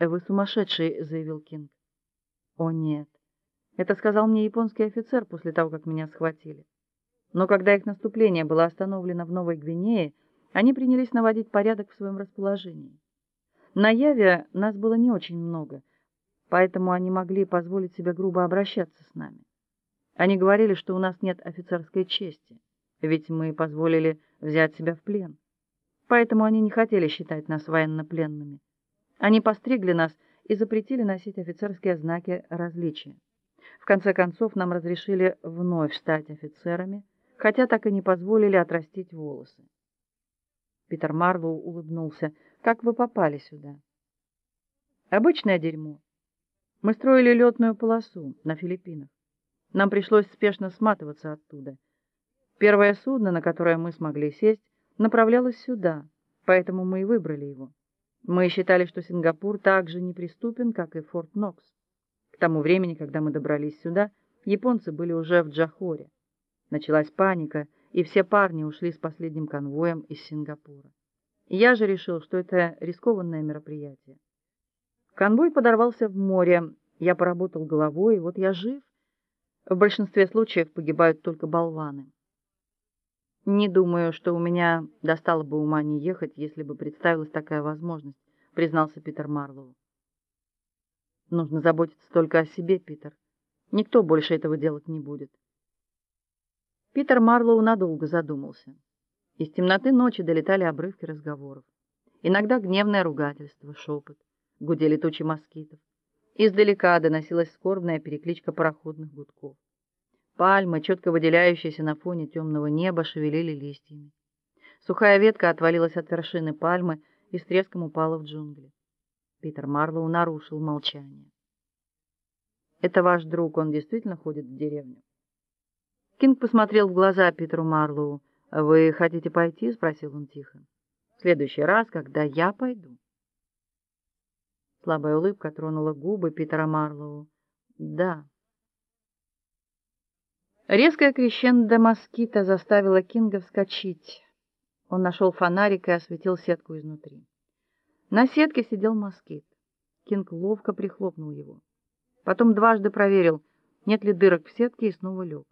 Вы сумасшедший, заявил Кинг. О нет. Это сказал мне японский офицер после того, как меня схватили. Но когда их наступление было остановлено в Новой Гвинее, они принялись наводить порядок в своем расположении. На Яве нас было не очень много, поэтому они могли позволить себе грубо обращаться с нами. Они говорили, что у нас нет офицерской чести, ведь мы позволили взять себя в плен. Поэтому они не хотели считать нас военнопленными. Они постригли нас и запретили носить офицерские знаки различия. В конце концов нам разрешили вновь стать офицерами, хотя так и не позволили отрастить волосы. Питер Марлоу улыбнулся. Как вы попали сюда? Обычное дерьмо. Мы строили летную полосу на Филиппинах. Нам пришлось спешно сматываться оттуда. Первое судно, на которое мы смогли сесть, направлялось сюда, поэтому мы и выбрали его. Мы считали, что Сингапур так же неприступен, как и Форт Нокс. К тому времени, когда мы добрались сюда, японцы были уже в Джахоре. Началась паника, и все парни ушли с последним конвоем из Сингапура. Я же решил, что это рискованное мероприятие. Конвой подорвался в море. Я поработал головой, и вот я жив. В большинстве случаев погибают только болваны. Не думаю, что у меня достало бы ума не ехать, если бы представилась такая возможность, признался Питер Марлоу. Нужно заботиться только о себе, Питер. Никто больше этого делать не будет. Питер Марлоу надолго задумался. Из темноты ночи долетали обрывки разговоров. Иногда гневное ругательство, шепот, гудели тучи москитов. Издалека доносилась скорбная перекличка пароходных гудков. Пальмы, четко выделяющиеся на фоне темного неба, шевелили листьями. Сухая ветка отвалилась от вершины пальмы и с треском упала в джунгли. Питер Марлоу нарушил молчание. «Это ваш друг, он действительно ходит в деревню?» Кинг посмотрел в глаза Питеру Марлоу. «Вы хотите пойти?» — спросил он тихо. «В следующий раз, когда я пойду». Слабая улыбка тронула губы Питера Марлоу. «Да». Резкая крещендо москита заставила Кинга вскочить. Он нашел фонарик и осветил сетку изнутри. На сетке сидел москит. Кинг ловко прихлопнул его. Потом дважды проверил, нет ли дырок в сетке, и снова лег.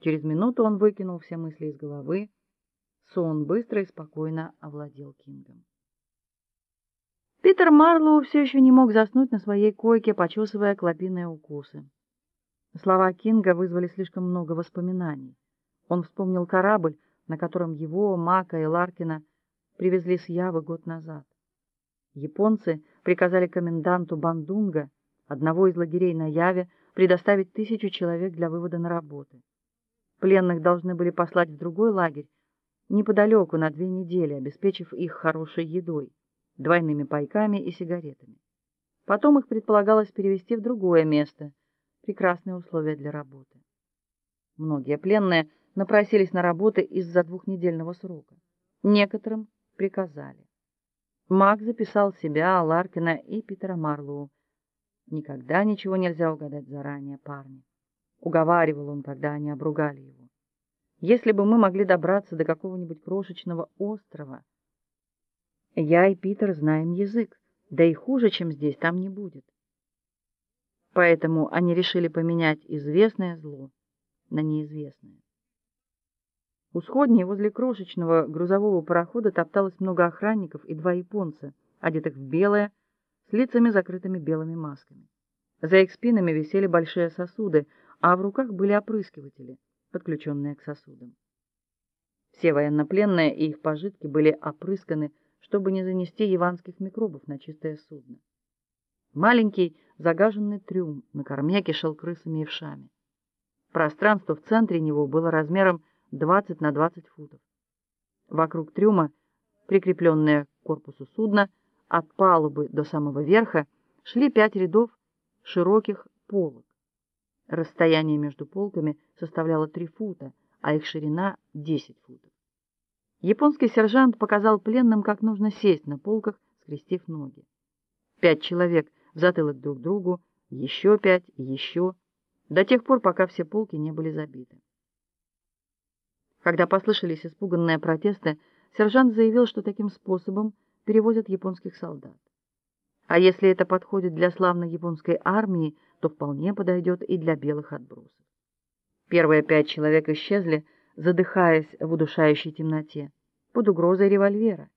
Через минуту он выкинул все мысли из головы. Сон быстро и спокойно овладел Кингом. Питер Марлоу все еще не мог заснуть на своей койке, почесывая клопиные укусы. Слова Кинга вызвали слишком много воспоминаний. Он вспомнил корабль, на котором его, Мака и Ларкина привезли с Явы год назад. Японцы приказали коменданту Бандунга, одного из лагерей на Яве, предоставить тысячу человек для вывода на работы. Пленных должны были послать в другой лагерь, неподалеку на две недели, обеспечив их хорошей едой, двойными пайками и сигаретами. Потом их предполагалось перевести в другое место, прекрасные условия для работы. Многие пленные напросились на работы из-за двухнедельного срока. Некоторым приказали. Мак записал себя, Ларкина и Питера Марлоу. Никогда ничего нельзя угадать заранее, парни уговаривал он, когда они обругали его. Если бы мы могли добраться до какого-нибудь крошечного острова. Я и Питер знаем язык, да и хуже, чем здесь, там не будет. Поэтому они решили поменять известное зло на неизвестное. У сходней возле крошечного грузового парохода топталось много охранников и два японца, одетых в белое, с лицами закрытыми белыми масками. За их спинами висели большие сосуды, а в руках были опрыскиватели, подключенные к сосудам. Все военнопленные и их пожитки были опрысканы, чтобы не занести яванских микробов на чистое судно. Маленький загаженный трюм на корме кишел крысами и вшами. Пространство в центре него было размером 20 на 20 футов. Вокруг трюма, прикрепленные к корпусу судна, от палубы до самого верха, шли пять рядов широких полок. Расстояние между полками составляло 3 фута, а их ширина 10 футов. Японский сержант показал пленным, как нужно сесть на полках, скрестив ноги. Пять человек в затылок друг другу, еще пять еще, до тех пор, пока все полки не были забиты. Когда послышались испуганные протесты, сержант заявил, что таким способом перевозят японских солдат. А если это подходит для славной японской армии, то вполне подойдет и для белых отбросов. Первые пять человек исчезли, задыхаясь в удушающей темноте, под угрозой револьвера.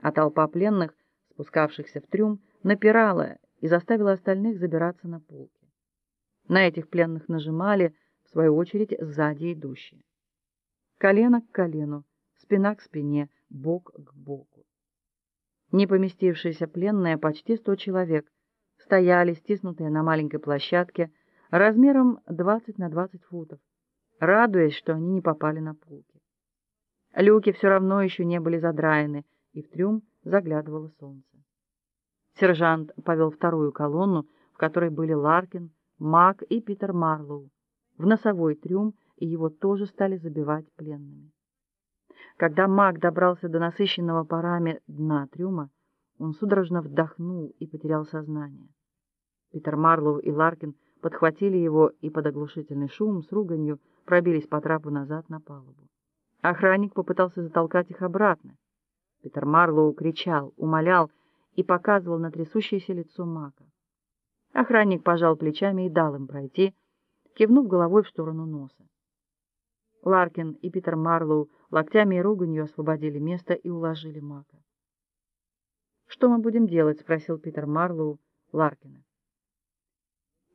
А толпа пленных, спускавшихся в трюм, напирала и заставила остальных забираться на полки. На этих пленных нажимали, в свою очередь, сзади идущие. Колено к колену, спина к спине, бок к боку. Не поместившиеся пленные, почти сто человек, стояли, стиснутые на маленькой площадке, размером 20 на 20 футов, радуясь, что они не попали на полки. Люки все равно еще не были задраены, и в трюм заглядывало солнце. Сержант повел вторую колонну, в которой были Ларкин, Мак и Питер Марлоу, в носовой трюм, и его тоже стали забивать пленными. Когда Мак добрался до насыщенного парами дна трюма, он судорожно вдохнул и потерял сознание. Питер Марлоу и Ларкин подхватили его и под оглушительный шум с руганью пробились по трапу назад на палубу. Охранник попытался затолкать их обратно. Питер Марлоу кричал, умолял и показывал на трясущееся лицо Мака. Охранник пожал плечами и дал им пройти, кивнув головой в сторону носа. Ларкин и Питер Марлоу локтями и руганью освободили место и уложили Мака. «Что мы будем делать?» — спросил Питер Марлоу Ларкина.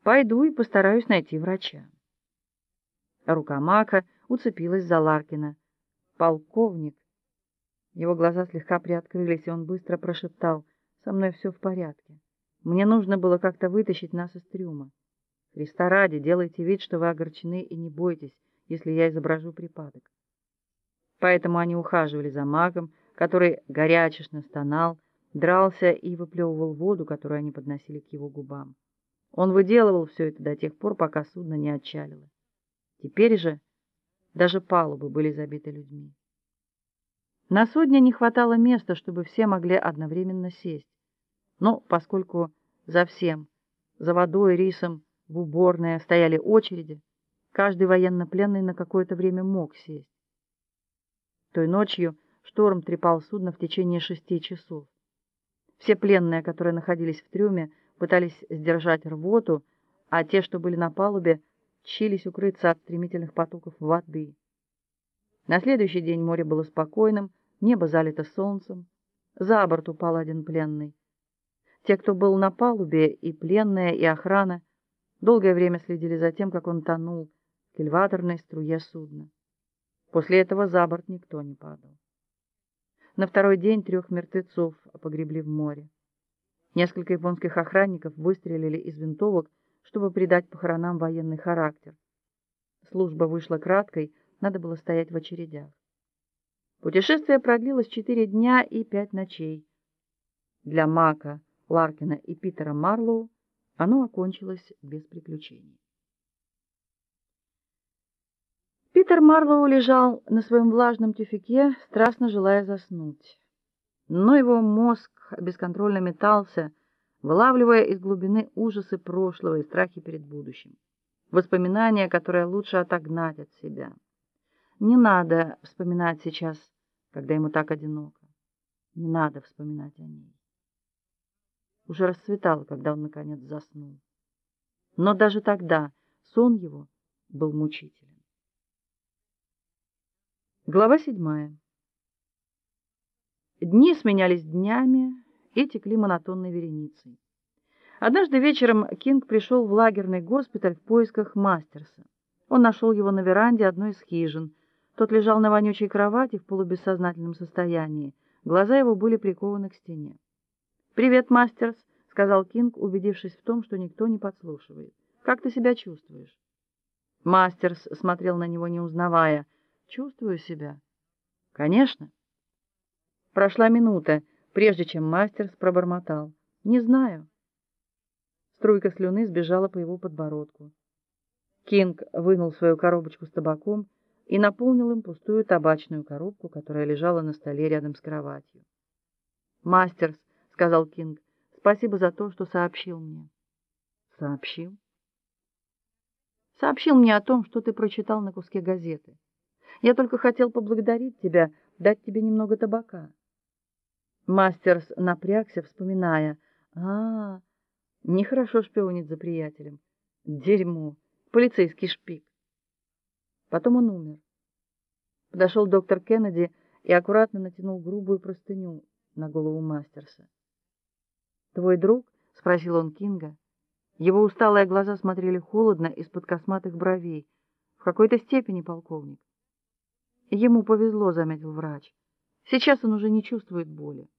«Пойду и постараюсь найти врача». Рука Мака уцепилась за Ларкина. «Полковник!» Его глаза слегка приоткрылись, и он быстро прошептал, «Со мной все в порядке. Мне нужно было как-то вытащить нас из трюма. Христа ради, делайте вид, что вы огорчены, и не бойтесь, если я изображу припадок». Поэтому они ухаживали за магом, который горячечно стонал, дрался и выплевывал воду, которую они подносили к его губам. Он выделывал все это до тех пор, пока судно не отчалило. Теперь же даже палубы были забиты людьми. На судне не хватало места, чтобы все могли одновременно сесть. Но поскольку за всем, за водой, рисом, в уборной стояли очереди, каждый военнопленный на какое-то время мог сесть. Той ночью шторм трепал судно в течение шести часов. Все пленные, которые находились в трюме, пытались сдержать рвоту, а те, что были на палубе, чились укрыться от стремительных потоков воды. На следующий день море было спокойным, небо залито солнцем, за борт упал один пленный. Те, кто был на палубе, и пленные, и охрана, долгое время следили за тем, как он тонул в кильваторной струе судна. После этого за борт никто не падал. На второй день трех мертвецов погребли в море. Несколько японских охранников выстрелили из винтовок, чтобы придать похоронам военный характер. Служба вышла краткой, надо было стоять в очередях. Путешествие продлилось четыре дня и пять ночей. Для Мака, Ларкина и Питера Марлоу оно окончилось без приключений. Питер Марлоу лежал на своем влажном тюфяке, страстно желая заснуть. Но его мозг бесконтрольно метался, вылавливая из глубины ужасы прошлого и страхи перед будущим, воспоминания, которые лучше отогнать от себя. Не надо вспоминать сейчас, когда ему так одиноко. Не надо вспоминать о ней. Уже расцветало, когда он наконец заснул. Но даже тогда сон его был мучителен. Глава седьмая. Дни сменялись днями, и текли монотонной вереницей. Однажды вечером Кинг пришел в лагерный госпиталь в поисках Мастерса. Он нашел его на веранде одной из хижин. Тот лежал на вонючей кровати в полубессознательном состоянии. Глаза его были прикованы к стене. «Привет, Мастерс», — сказал Кинг, убедившись в том, что никто не подслушивает. «Как ты себя чувствуешь?» Мастерс смотрел на него, не узнавая. «Чувствую себя». «Конечно». Прошла минута прежде чем мастер пробормотал. «Не знаю». Струйка слюны сбежала по его подбородку. Кинг вынул свою коробочку с табаком и наполнил им пустую табачную коробку, которая лежала на столе рядом с кроватью. «Мастерс», — сказал Кинг, — «спасибо за то, что сообщил мне». «Сообщил?» «Сообщил мне о том, что ты прочитал на куске газеты. Я только хотел поблагодарить тебя, дать тебе немного табака». Мастерс напрягся, вспоминая, А, нехорошо шпионить за приятелем. Дерьмо, полицейский шпик. Потом он умер. Подошел доктор Кеннеди и аккуратно натянул грубую простыню на голову Мастерса. «Твой друг?» — спросил он Кинга. Его усталые глаза смотрели холодно из-под косматых бровей. В какой-то степени полковник. Ему повезло, заметил врач. Сейчас он уже не чувствует боли.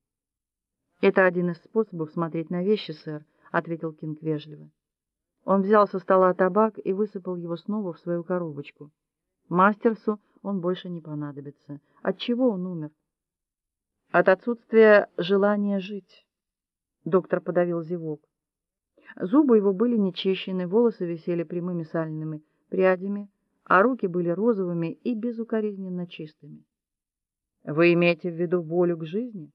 Это один из способов смотреть на вещи, сэр, ответил Кинг вежливо. Он взял со стола табак и высыпал его снова в свою коробочку. Мастерсу он больше не понадобится. От чего он умер? От отсутствия желания жить. Доктор подавил зевок. Зубы его были нечищены, волосы висели прямыми сальными прядями, а руки были розовыми и безукоризненно чистыми. Вы имеете в виду волю к жизни?